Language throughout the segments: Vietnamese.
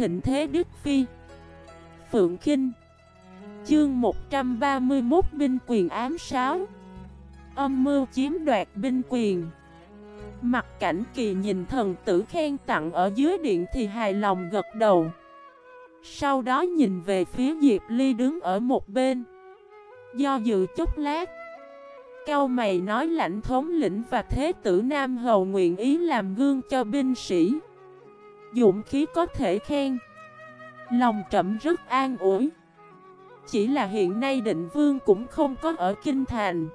thịnh thế Đức Phi. Phượng Kinh. Chương 131 binh quyền ám sáo. Âm mưu chiếm đoạt binh quyền. Mặt cảnh kỳ nhìn thần tử khen tặng ở dưới điện thì hài lòng gật đầu. Sau đó nhìn về phía Diệp Ly đứng ở một bên. Do dự chút lát. Cao mày nói lãnh thống lĩnh và thế tử Nam Hầu nguyện ý làm gương cho binh sĩ. Dụng khí có thể khen. Lòng trầm rất an ủi. Chỉ là hiện nay định vương cũng không có ở kinh thành.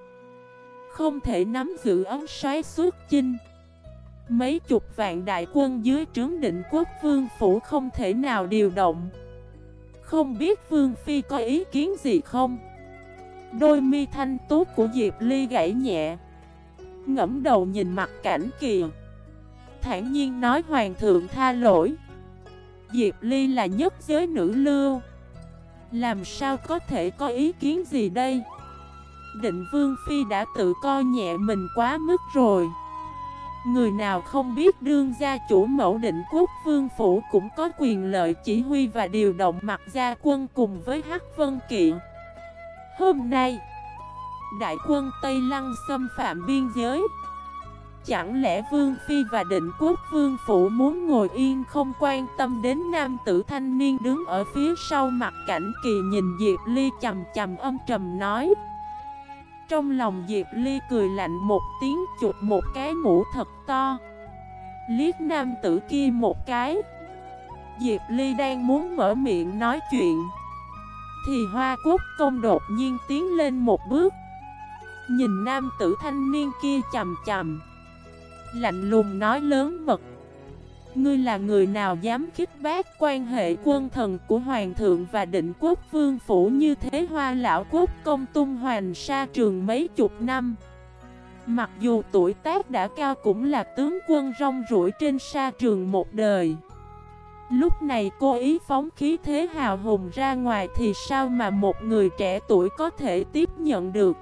Không thể nắm giữ ấn xoáy suốt chinh. Mấy chục vạn đại quân dưới trướng định quốc vương phủ không thể nào điều động. Không biết vương phi có ý kiến gì không? Đôi mi thanh tú của Diệp Ly gãy nhẹ. Ngẫm đầu nhìn mặt cảnh kìa. Thản nhiên nói hoàng thượng tha lỗi. Diệp Ly là nhất giới nữ lưu. Làm sao có thể có ý kiến gì đây? Định Vương Phi đã tự coi nhẹ mình quá mức rồi. Người nào không biết đương gia chủ mẫu định quốc vương phủ cũng có quyền lợi chỉ huy và điều động mặt gia quân cùng với Hắc Vân kiện Hôm nay, đại quân Tây Lăng xâm phạm biên giới. Chẳng lẽ Vương Phi và định quốc Vương Phụ muốn ngồi yên không quan tâm đến nam tử thanh niên đứng ở phía sau mặt cảnh kỳ nhìn Diệp Ly chầm chầm âm trầm nói. Trong lòng Diệp Ly cười lạnh một tiếng chụp một cái mũ thật to. Liết nam tử kia một cái. Diệp Ly đang muốn mở miệng nói chuyện. Thì Hoa Quốc công đột nhiên tiến lên một bước. Nhìn nam tử thanh niên kia chầm chầm. Lạnh lùng nói lớn mật. Ngươi là người nào dám khích bác quan hệ quân thần của Hoàng thượng và định quốc vương phủ như thế hoa lão quốc công tung hoàng sa trường mấy chục năm? Mặc dù tuổi tác đã cao cũng là tướng quân rong rủi trên sa trường một đời. Lúc này cô ý phóng khí thế hào hùng ra ngoài thì sao mà một người trẻ tuổi có thể tiếp nhận được?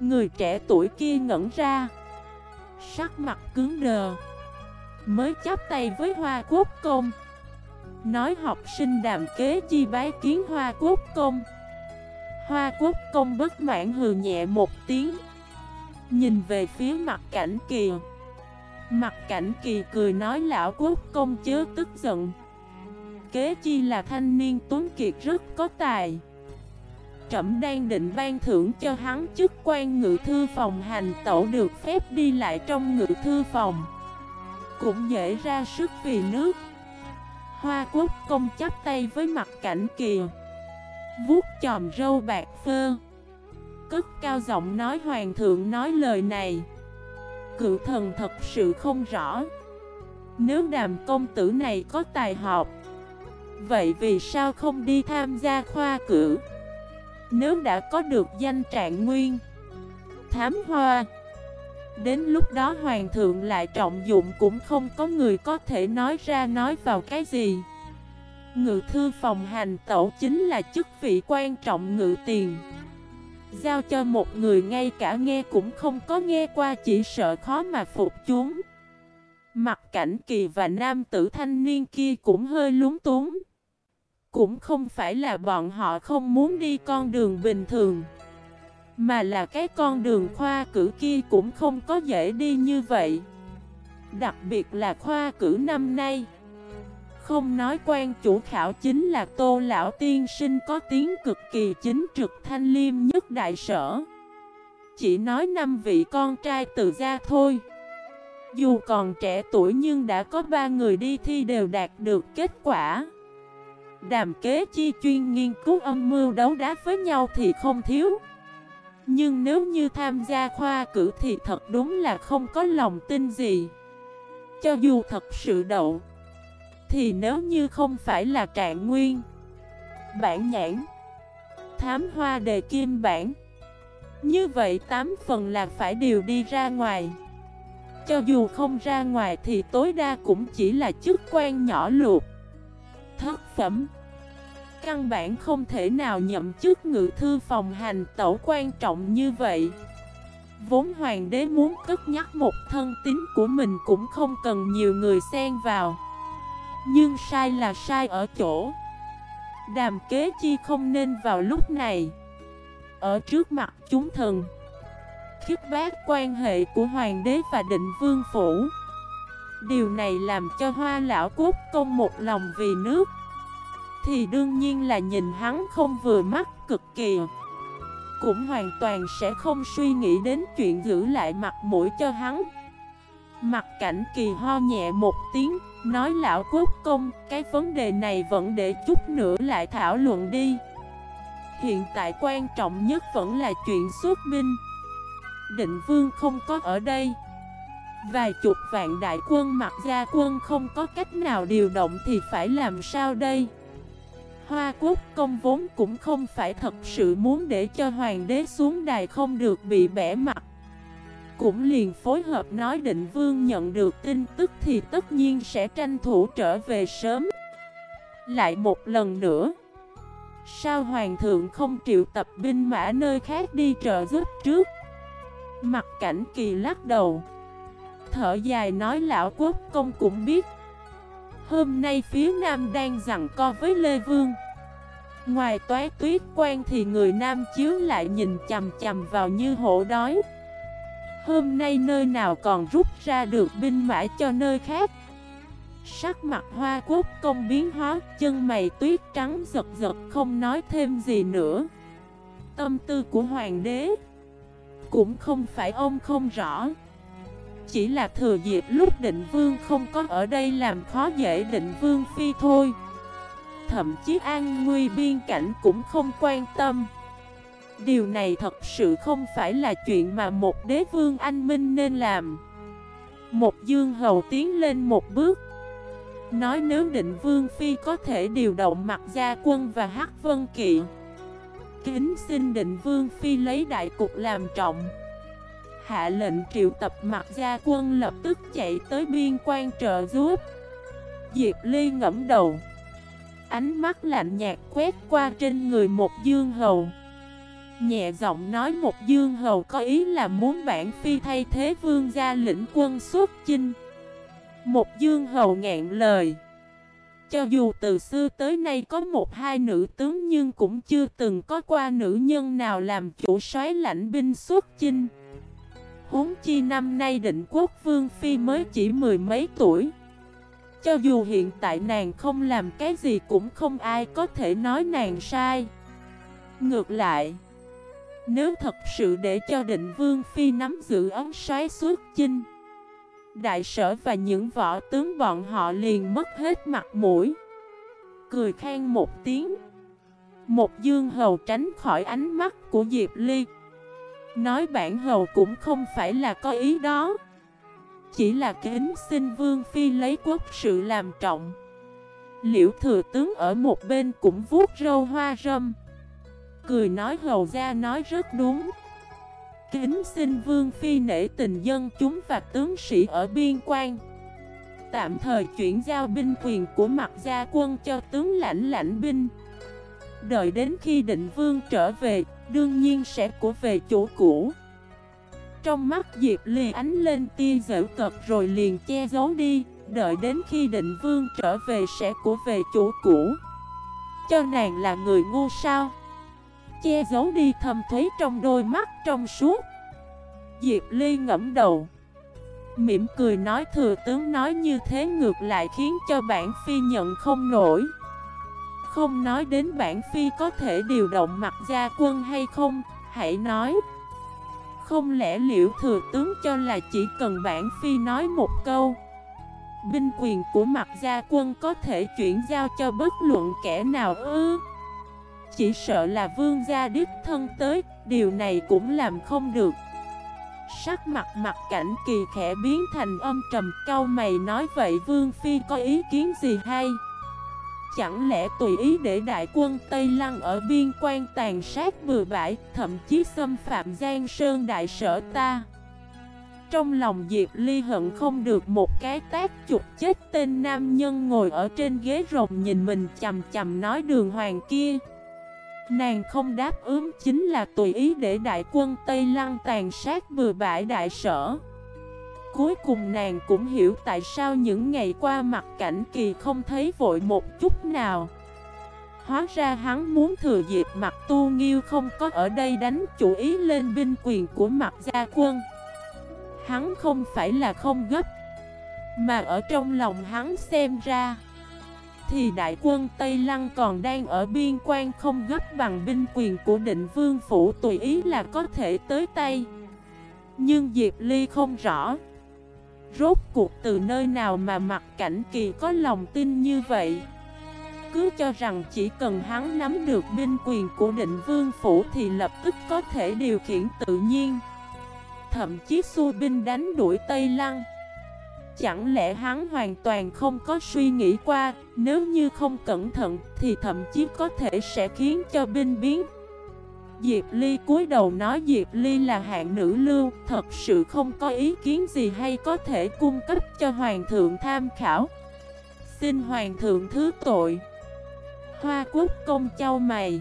Người trẻ tuổi kia ngẩn ra. Sắc mặt cứng đờ. Mới chắp tay với Hoa Quốc Công. Nói học sinh đàm kế chi bái kiến Hoa Quốc Công. Hoa Quốc Công bất mãn hừ nhẹ một tiếng. Nhìn về phía mặt cảnh kìa Mặt cảnh kỳ cười nói lão quốc công chớ tức giận. Kế chi là thanh niên tuấn kiệt rất có tài trẫm đang định ban thưởng cho hắn chức quan ngự thư phòng hành tẩu được phép đi lại trong ngự thư phòng. Cũng dễ ra sức vì nước. Hoa quốc công chắp tay với mặt cảnh kìa. Vuốt chòm râu bạc phơ. Cất cao giọng nói hoàng thượng nói lời này. Cựu thần thật sự không rõ. Nếu đàm công tử này có tài học, Vậy vì sao không đi tham gia khoa cử? Nếu đã có được danh trạng nguyên, Thám hoa, Đến lúc đó hoàng thượng lại trọng dụng cũng không có người có thể nói ra nói vào cái gì. Ngự thư phòng hành tẩu chính là chức vị quan trọng ngự tiền. Giao cho một người ngay cả nghe cũng không có nghe qua chỉ sợ khó mà phục chúng. Mặt cảnh kỳ và nam tử thanh niên kia cũng hơi lúng túng. Cũng không phải là bọn họ không muốn đi con đường bình thường, Mà là cái con đường khoa cử kia cũng không có dễ đi như vậy. Đặc biệt là khoa cử năm nay. Không nói quan chủ khảo chính là tô lão tiên sinh có tiếng cực kỳ chính trực thanh liêm nhất đại sở. Chỉ nói năm vị con trai từ ra thôi. Dù còn trẻ tuổi nhưng đã có ba người đi thi đều đạt được kết quả. Đàm kế chi chuyên nghiên cứu âm mưu đấu đá với nhau thì không thiếu. Nhưng nếu như tham gia khoa cử thì thật đúng là không có lòng tin gì. Cho dù thật sự đậu, thì nếu như không phải là trạng nguyên, Bản nhãn, Thám hoa đề kim bản, Như vậy 8 phần là phải điều đi ra ngoài. Cho dù không ra ngoài thì tối đa cũng chỉ là chức quan nhỏ luộc. Thất phẩm. Căn bản không thể nào nhậm chức ngự thư phòng hành tẩu quan trọng như vậy. Vốn hoàng đế muốn cất nhắc một thân tín của mình cũng không cần nhiều người xen vào. Nhưng sai là sai ở chỗ. Đàm kế chi không nên vào lúc này. Ở trước mặt chúng thần Khiếp bác quan hệ của hoàng đế và định vương phủ. Điều này làm cho hoa lão quốc công một lòng vì nước. Thì đương nhiên là nhìn hắn không vừa mắt cực kỳ. Cũng hoàn toàn sẽ không suy nghĩ đến chuyện giữ lại mặt mũi cho hắn. Mặt cảnh kỳ ho nhẹ một tiếng, Nói lão quốc công, Cái vấn đề này vẫn để chút nữa lại thảo luận đi. Hiện tại quan trọng nhất vẫn là chuyện xuất binh. Định vương không có ở đây. Vài chục vạn đại quân mặc gia quân không có cách nào điều động thì phải làm sao đây? Hoa quốc công vốn cũng không phải thật sự muốn để cho hoàng đế xuống đài không được bị bẻ mặt. Cũng liền phối hợp nói định vương nhận được tin tức thì tất nhiên sẽ tranh thủ trở về sớm. Lại một lần nữa, Sao hoàng thượng không triệu tập binh mã nơi khác đi trợ giúp trước? Mặt cảnh kỳ lắc đầu. Thở dài nói lão quốc công cũng biết. Hôm nay phía nam đang rằng co với Lê Vương. Ngoài toái tuyết quan thì người nam chiếu lại nhìn chầm chầm vào như hổ đói. Hôm nay nơi nào còn rút ra được binh mã cho nơi khác? Sắc mặt hoa quốc công biến hóa, Chân mày tuyết trắng giật giật không nói thêm gì nữa. Tâm tư của hoàng đế Cũng không phải ông không rõ. Chỉ là thừa dịp lúc định vương không có ở đây làm khó dễ định vương phi thôi. Thậm chí an nguy biên cảnh cũng không quan tâm. Điều này thật sự không phải là chuyện mà một đế vương anh minh nên làm. Một dương hầu tiến lên một bước. Nói nếu định vương phi có thể điều động mặt gia quân và hắc vân kỵ. Kính xin định vương phi lấy đại cục làm trọng. Hạ lệnh triệu tập mặt gia quân lập tức chạy tới biên quan trợ giúp. Diệp Ly ngẫm đầu. Ánh mắt lạnh nhạt quét qua trên người một dương hầu. Nhẹ giọng nói một dương hầu có ý là muốn bản phi thay thế vương gia lĩnh quân xuất chinh. Một dương hầu ngạn lời. Cho dù từ xưa tới nay có một hai nữ tướng nhưng cũng chưa từng có qua nữ nhân nào làm chủ soái lãnh binh xuất chinh. Huống chi năm nay định quốc vương phi mới chỉ mười mấy tuổi. Cho dù hiện tại nàng không làm cái gì cũng không ai có thể nói nàng sai. Ngược lại, Nếu thật sự để cho định vương phi nắm giữ ấn xoáy suốt chinh, Đại sở và những võ tướng bọn họ liền mất hết mặt mũi. Cười khen một tiếng, Một dương hầu tránh khỏi ánh mắt của Diệp Ly. Nói bản hầu cũng không phải là có ý đó. Chỉ là kính xin Vương Phi lấy quốc sự làm trọng. Liễu thừa tướng ở một bên cũng vuốt râu hoa râm. Cười nói hầu ra nói rất đúng. Kính xin Vương Phi nể tình dân chúng và tướng sĩ ở biên quan. Tạm thời chuyển giao binh quyền của mặt gia quân cho tướng lãnh lãnh binh. Đợi đến khi định vương trở về, đương nhiên sẽ của về chỗ cũ. Trong mắt Diệp Ly ánh lên tia dễu cật rồi liền che giấu đi, Đợi đến khi định vương trở về sẽ của về chỗ cũ. Cho nàng là người ngu sao? Che giấu đi thầm thuế trong đôi mắt trong suốt. Diệp Ly ngẫm đầu, Mỉm cười nói, thừa tướng nói như thế ngược lại khiến cho bản phi nhận không nổi. Không nói đến bản phi có thể điều động mặt gia quân hay không, Hãy nói. Không lẽ liệu thừa tướng cho là chỉ cần bản phi nói một câu, Binh quyền của mặt gia quân có thể chuyển giao cho bất luận kẻ nào ư? Chỉ sợ là vương gia đích thân tới, Điều này cũng làm không được. Sắc mặt mặt cảnh kỳ khẽ biến thành âm trầm cao mày nói, vậy vương phi có ý kiến gì hay? Chẳng lẽ tùy ý để đại quân Tây Lăng ở biên quan tàn sát bừa bãi, thậm chí xâm phạm Giang Sơn đại sở ta? Trong lòng Diệp Ly hận không được một cái tác chụp chết tên nam nhân ngồi ở trên ghế rồng nhìn mình chầm chầm nói đường hoàng kia. Nàng không đáp ứng chính là tùy ý để đại quân Tây Lăng tàn sát bừa bãi đại sở cuối cùng nàng cũng hiểu tại sao những ngày qua mặt cảnh kỳ không thấy vội một chút nào. Hóa ra hắn muốn thừa dịp mặt tu nghiêu không có ở đây đánh chủ ý lên binh quyền của mặt gia quân. Hắn không phải là không gấp, Mà ở trong lòng hắn xem ra, Thì đại quân Tây Lăng còn đang ở biên quan không gấp bằng binh quyền của định vương phủ tùy ý là có thể tới tay. Nhưng Diệp Ly không rõ Rốt cuộc từ nơi nào mà mặt cảnh kỳ có lòng tin như vậy? Cứ cho rằng chỉ cần hắn nắm được binh quyền của định vương phủ thì lập tức có thể điều khiển tự nhiên. Thậm chí xua binh đánh đuổi Tây Lăng. Chẳng lẽ hắn hoàn toàn không có suy nghĩ qua, Nếu như không cẩn thận thì thậm chí có thể sẽ khiến cho binh biến Diệp Ly cúi đầu nói Diệp Ly là hạng nữ lưu, Thật sự không có ý kiến gì hay có thể cung cấp cho Hoàng thượng tham khảo. Xin Hoàng thượng thứ tội. Hoa quốc công châu mày.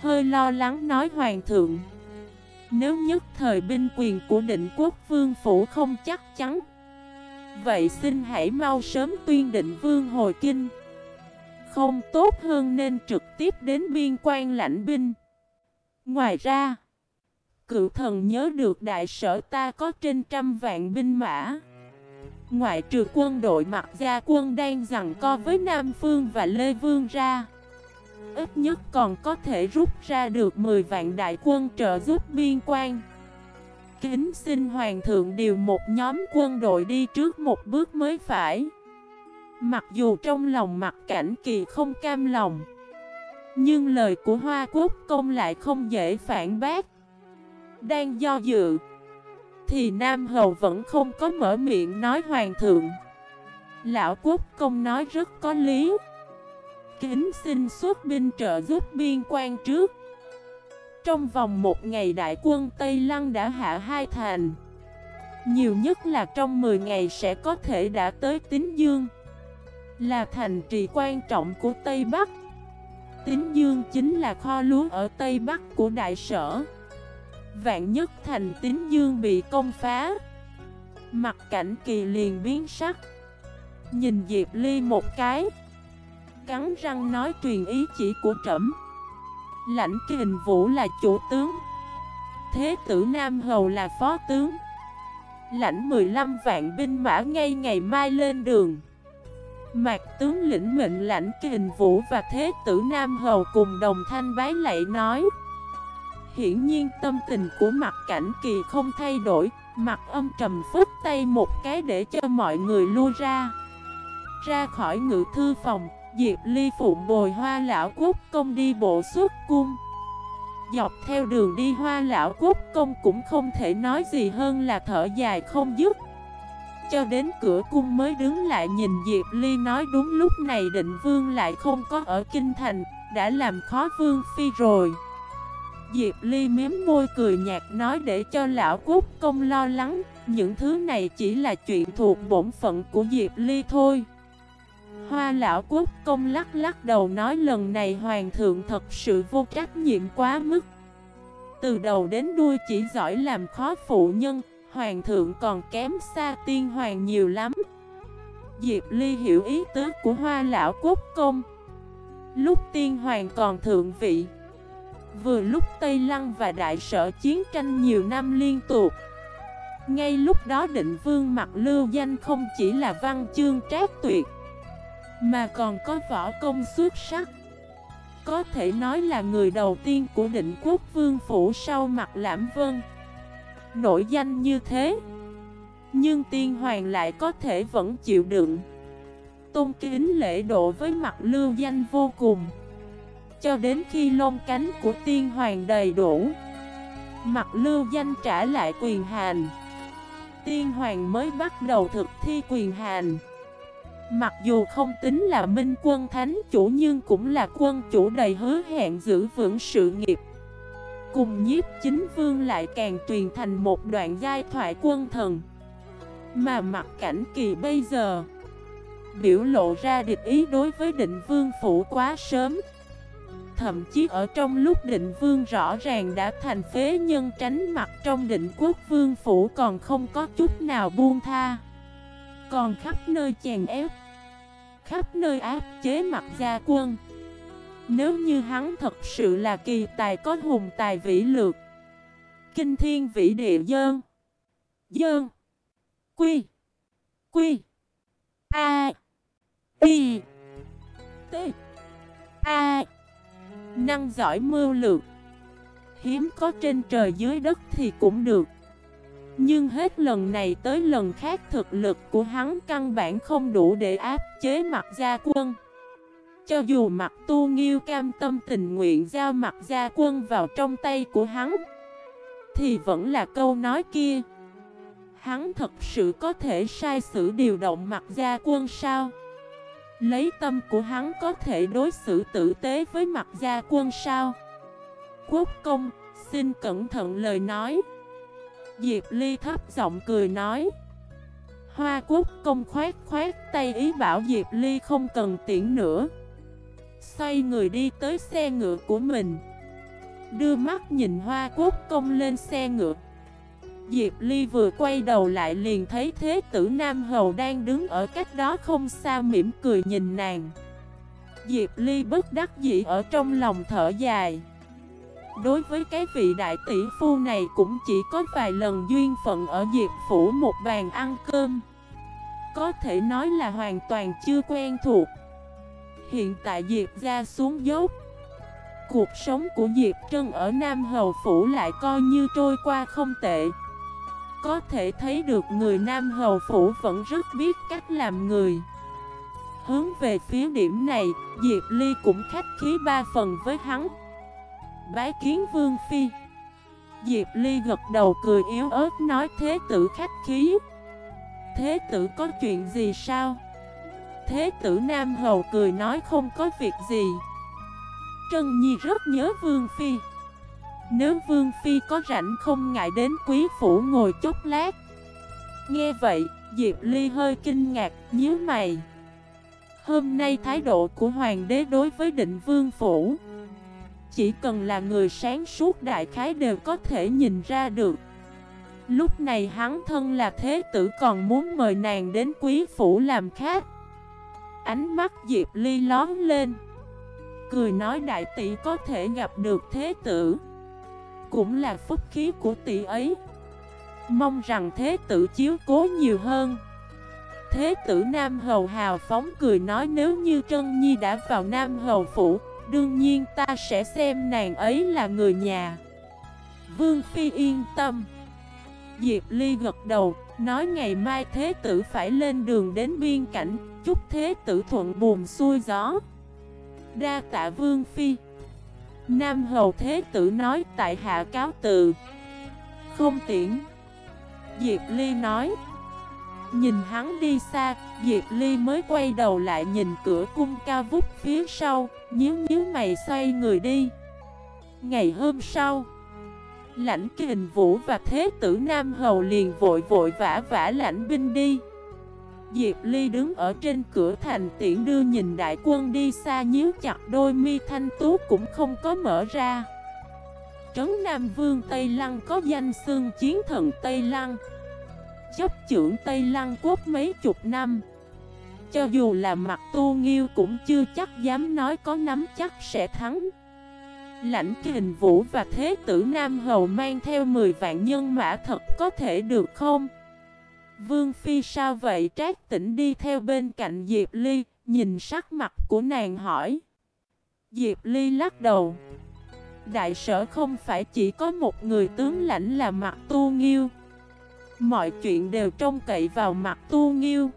Hơi lo lắng nói Hoàng thượng. Nếu nhất thời binh quyền của định quốc vương phủ không chắc chắn, Vậy xin hãy mau sớm tuyên định vương hồi kinh. Không tốt hơn nên trực tiếp đến biên quan lãnh binh. Ngoài ra, cựu thần nhớ được đại sở ta có trên trăm vạn binh mã. Ngoại trừ quân đội mặt gia quân đang giằng co với Nam Phương và Lê Vương ra. Ít nhất còn có thể rút ra được 10 vạn đại quân trợ giúp biên quan. Kính xin Hoàng thượng điều một nhóm quân đội đi trước một bước mới phải. Mặc dù trong lòng mặt cảnh kỳ không cam lòng. Nhưng lời của Hoa Quốc công lại không dễ phản bác. Đang do dự, Thì Nam Hầu vẫn không có mở miệng nói hoàng thượng. Lão Quốc công nói rất có lý. Kính xin xuất binh trợ giúp biên quan trước. Trong vòng một ngày đại quân Tây Lăng đã hạ hai thành. Nhiều nhất là trong 10 ngày sẽ có thể đã tới Tín Dương. Là thành trì quan trọng của Tây Bắc. Tín Dương chính là kho lúa ở Tây Bắc của Đại Sở. Vạn nhất thành Tín Dương bị công phá. Mặt cảnh kỳ liền biến sắc. Nhìn Diệp Ly một cái. Cắn răng nói truyền ý chỉ của trẫm. Lãnh kình vũ là chủ tướng. Thế tử Nam Hầu là phó tướng. Lãnh 15 vạn binh mã ngay ngày mai lên đường. Mạc tướng lĩnh mệnh lãnh kình vũ và thế tử Nam Hầu cùng đồng thanh bái lạy nói, Hiển nhiên tâm tình của mặt cảnh kỳ không thay đổi Mặt âm trầm phức tay một cái để cho mọi người lui ra. Ra khỏi ngự thư phòng, Diệp Ly phụng bồi hoa lão quốc công đi bộ suốt cung. Dọc theo đường đi hoa lão quốc công cũng không thể nói gì hơn là thở dài không dứt cho đến cửa cung mới đứng lại nhìn Diệp Ly nói đúng lúc này định vương lại không có ở kinh thành, Đã làm khó vương phi rồi. Diệp Ly miếm môi cười nhạt nói để cho lão quốc công lo lắng, Những thứ này chỉ là chuyện thuộc bổn phận của Diệp Ly thôi. Hoa lão quốc công lắc lắc đầu nói lần này hoàng thượng thật sự vô trách nhiệm quá mức. Từ đầu đến đuôi chỉ giỏi làm khó phụ nhân Hoàng thượng còn kém xa tiên hoàng nhiều lắm. Diệp Ly hiểu ý tứ của hoa lão quốc công. Lúc tiên hoàng còn thượng vị, Vừa lúc Tây Lăng và Đại sở chiến tranh nhiều năm liên tục, Ngay lúc đó định vương mặt lưu danh không chỉ là văn chương trác tuyệt, Mà còn có võ công xuất sắc. Có thể nói là người đầu tiên của định quốc vương phủ sau mặt lãm vân. Nổi danh như thế. Nhưng tiên hoàng lại có thể vẫn chịu đựng. Tôn kính lễ độ với mặt lưu danh vô cùng. Cho đến khi lông cánh của tiên hoàng đầy đủ, Mặt lưu danh trả lại quyền hành Tiên hoàng mới bắt đầu thực thi quyền hành Mặc dù không tính là minh quân thánh chủ nhưng cũng là quân chủ đầy hứa hẹn giữ vững sự nghiệp. Cùng nhiếp chính vương lại càng truyền thành một đoạn giai thoại quân thần. Mà mặt cảnh kỳ bây giờ, Biểu lộ ra địch ý đối với định vương phủ quá sớm. Thậm chí ở trong lúc định vương rõ ràng đã thành phế nhân tránh mặt trong định quốc vương phủ còn không có chút nào buông tha. Còn khắp nơi chèn ép, Khắp nơi áp chế mặt gia quân. Nếu như hắn thật sự là kỳ tài có hùng tài vĩ lược. Kinh thiên vĩ địa dơn. Dơn. Quy. Quy. A. Y T. A. Năng giỏi mưu lược. Hiếm có trên trời dưới đất thì cũng được. Nhưng hết lần này tới lần khác thực lực của hắn căn bản không đủ để áp chế mặt gia quân. Cho dù mặt tu nghiêu cam tâm tình nguyện giao mặt gia quân vào trong tay của hắn Thì vẫn là câu nói kia Hắn thật sự có thể sai sử điều động mặt gia quân sao? Lấy tâm của hắn có thể đối xử tử tế với mặt gia quân sao? Quốc công, xin cẩn thận lời nói. Diệp Ly thấp giọng cười nói. Hoa quốc công khoát khoát tay ý bảo Diệp Ly không cần tiễn nữa. Xoay người đi tới xe ngựa của mình. Đưa mắt nhìn Hoa quốc công lên xe ngựa. Diệp Ly vừa quay đầu lại liền thấy Thế tử Nam Hầu đang đứng ở cách đó không xa mỉm cười nhìn nàng Diệp Ly bất đắc dĩ ở trong lòng thở dài Đối với cái vị đại tỷ phu này cũng chỉ có vài lần duyên phận ở Diệp Phủ một bàn ăn cơm Có thể nói là hoàn toàn chưa quen thuộc Hiện tại Diệp ra xuống dốc. Cuộc sống của Diệp Trân ở Nam Hầu Phủ lại coi như trôi qua không tệ. Có thể thấy được người Nam Hầu Phủ vẫn rất biết cách làm người. Hướng về phía điểm này, Diệp Ly cũng khách khí ba phần với hắn. Bái kiến Vương Phi. Diệp Ly gật đầu cười yếu ớt nói thế tử khách khí. Thế tử có chuyện gì sao? Thế tử Nam Hầu cười nói không có việc gì. Trân Nhi rất nhớ Vương Phi. Nếu Vương Phi có rảnh không ngại đến quý phủ ngồi chút lát. Nghe vậy, Diệp Ly hơi kinh ngạc, nhíu mày. Hôm nay thái độ của Hoàng đế đối với định Vương Phủ. Chỉ cần là người sáng suốt đại khái đều có thể nhìn ra được. Lúc này hắn thân là thế tử còn muốn mời nàng đến quý phủ làm khác Ánh mắt Diệp Ly lón lên. Cười nói đại tỷ có thể gặp được thế tử. Cũng là phúc khí của tỷ ấy. Mong rằng thế tử chiếu cố nhiều hơn. Thế tử Nam Hầu hào phóng cười nói nếu như Trân Nhi đã vào Nam Hầu phủ, Đương nhiên ta sẽ xem nàng ấy là người nhà. Vương Phi yên tâm. Diệp Ly gật đầu, Nói ngày mai thế tử phải lên đường đến biên cảnh. Chúc thế tử thuận buồn xuôi gió. Đa tạ Vương Phi. Nam Hầu Thế Tử nói tại hạ cáo từ. Không tiễn. Diệp Ly nói. Nhìn hắn đi xa, Diệp Ly mới quay đầu lại nhìn cửa cung cao vút phía sau, Nhíu nhíu mày xoay người đi. Ngày hôm sau, Lãnh kình vũ và Thế Tử Nam Hầu liền vội vội vã vã lãnh binh đi. Diệp Ly đứng ở trên cửa thành tiễn đưa nhìn đại quân đi xa nhíu chặt đôi mi thanh tú cũng không có mở ra. Trấn Nam Vương Tây Lăng có danh xương chiến thần Tây Lăng, Chấp trưởng Tây Lăng quốc mấy chục năm. Cho dù là mặt tu nghiêu cũng chưa chắc dám nói có nắm chắc sẽ thắng. Lãnh kình vũ và thế tử Nam Hầu mang theo 10 vạn nhân mã thật có thể được không? Vương Phi sao vậy trác tỉnh đi theo bên cạnh Diệp Ly, nhìn sắc mặt của nàng hỏi. Diệp Ly lắc đầu. Đại sở không phải chỉ có một người tướng lãnh là mặt tu nghiêu. Mọi chuyện đều trông cậy vào mặt tu nghiêu.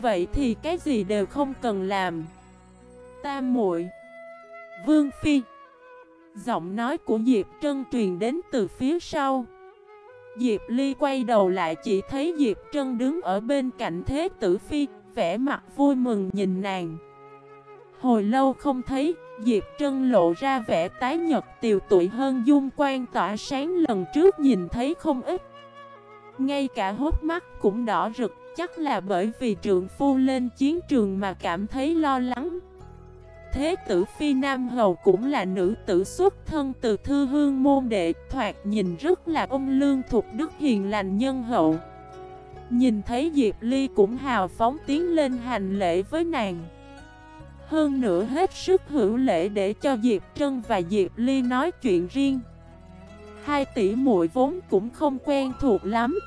Vậy thì cái gì đều không cần làm. Tam muội Vương Phi Giọng nói của Diệp Trân truyền đến từ phía sau. Diệp Ly quay đầu lại chỉ thấy Diệp Trân đứng ở bên cạnh Thế Tử Phi, vẻ mặt vui mừng nhìn nàng. Hồi lâu không thấy, Diệp Trân lộ ra vẻ tái nhật tiều tụy hơn dung quan tỏa sáng lần trước nhìn thấy không ít. Ngay cả hốt mắt cũng đỏ rực, chắc là bởi vì trượng phu lên chiến trường mà cảm thấy lo lắng. Thế tử Phi Nam Hầu cũng là nữ tử xuất thân từ thư hương môn đệ, Thoạt nhìn rất là ông lương thuộc đức hiền lành nhân hậu. Nhìn thấy Diệp Ly cũng hào phóng tiến lên hành lễ với nàng. Hơn nữa hết sức hữu lễ để cho Diệp Trân và Diệp Ly nói chuyện riêng. Hai tỷ muội vốn cũng không quen thuộc lắm.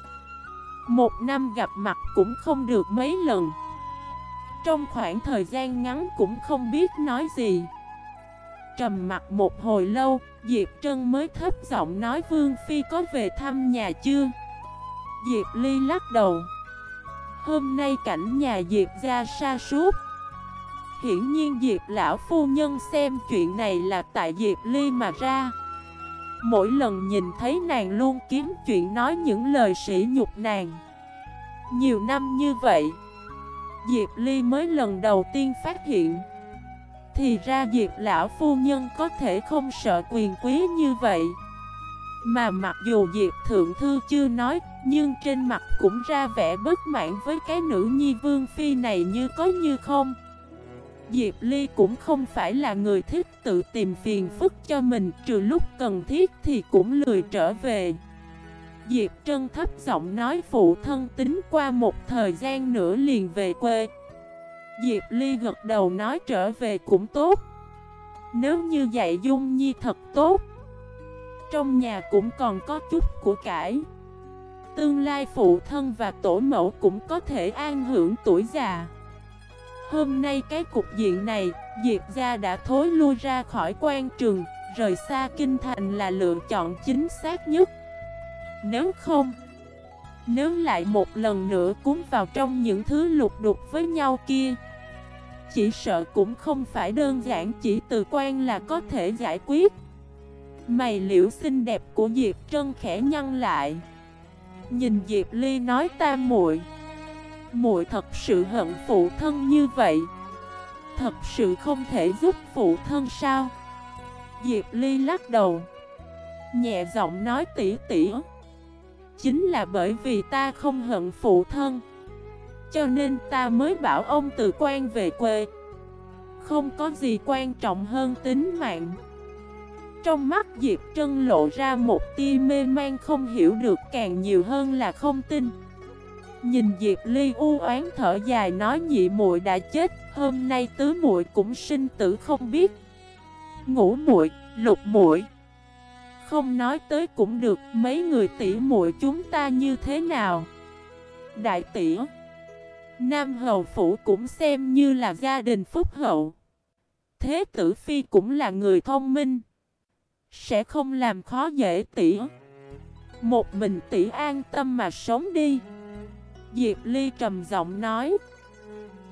Một năm gặp mặt cũng không được mấy lần. Trong khoảng thời gian ngắn cũng không biết nói gì. Trầm mặt một hồi lâu, Diệp Trân mới thấp giọng nói, Vương Phi có về thăm nhà chưa? Diệp Ly lắc đầu. Hôm nay cảnh nhà Diệp ra xa suốt Hiển nhiên Diệp lão phu nhân xem chuyện này là tại Diệp Ly mà ra. Mỗi lần nhìn thấy nàng luôn kiếm chuyện nói những lời sỉ nhục nàng. Nhiều năm như vậy Diệp Ly mới lần đầu tiên phát hiện. Thì ra Diệp lão phu nhân có thể không sợ quyền quý như vậy. Mà mặc dù Diệp Thượng Thư chưa nói, Nhưng trên mặt cũng ra vẻ bất mãn với cái nữ nhi vương phi này như có như không. Diệp Ly cũng không phải là người thích tự tìm phiền phức cho mình, Trừ lúc cần thiết thì cũng lười trở về. Diệp Trân thấp giọng nói phụ thân tính qua một thời gian nữa liền về quê. Diệp Ly gật đầu nói trở về cũng tốt. Nếu như dạy Dung Nhi thật tốt Trong nhà cũng còn có chút của cải. Tương lai phụ thân và tổ mẫu cũng có thể an hưởng tuổi già. Hôm nay cái cục diện này, Diệp gia đã thối lui ra khỏi quan trường, rời xa kinh thành là lựa chọn chính xác nhất. Nếu không, nếu lại một lần nữa cuốn vào trong những thứ lục đục với nhau kia, chỉ sợ cũng không phải đơn giản chỉ từ quan là có thể giải quyết. Mày liễu xinh đẹp của Diệp Trân khẽ nhăn lại. Nhìn Diệp Ly nói tam muội. Muội thật sự hận phụ thân như vậy. Thật sự không thể giúp phụ thân sao? Diệp Ly lắc đầu. Nhẹ giọng nói tỉ tỉ. Chính là bởi vì ta không hận phụ thân Cho nên ta mới bảo ông tự quan về quê Không có gì quan trọng hơn tính mạng Trong mắt Diệp Trân lộ ra một tia mê man không hiểu được càng nhiều hơn là không tin Nhìn Diệp Ly u oán thở dài nói nhị muội đã chết, hôm nay tứ muội cũng sinh tử không biết. Ngủ muội, lục muội. Không nói tới cũng được, mấy người tỷ muội chúng ta như thế nào? Đại tỷ Nam hầu phủ cũng xem như là gia đình phúc hậu. Thế tử phi cũng là người thông minh. Sẽ không làm khó dễ tỷ. Một mình tỷ an tâm mà sống đi. Diệp Ly trầm giọng nói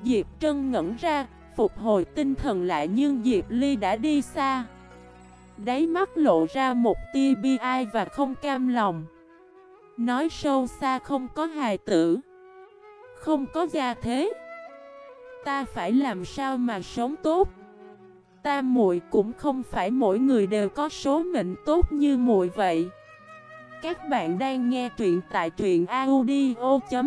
Diệp Trân ngẩn ra Phục hồi tinh thần lại nhưng Diệp Ly đã đi xa Đáy mắt lộ ra một tia bi ai và không cam lòng. Nói sâu xa không có hài tử. Không có gia thế. Ta phải làm sao mà sống tốt? Ta muội cũng không phải mỗi người đều có số mệnh tốt như muội vậy. Các bạn đang nghe truyện tại truyện audio.fif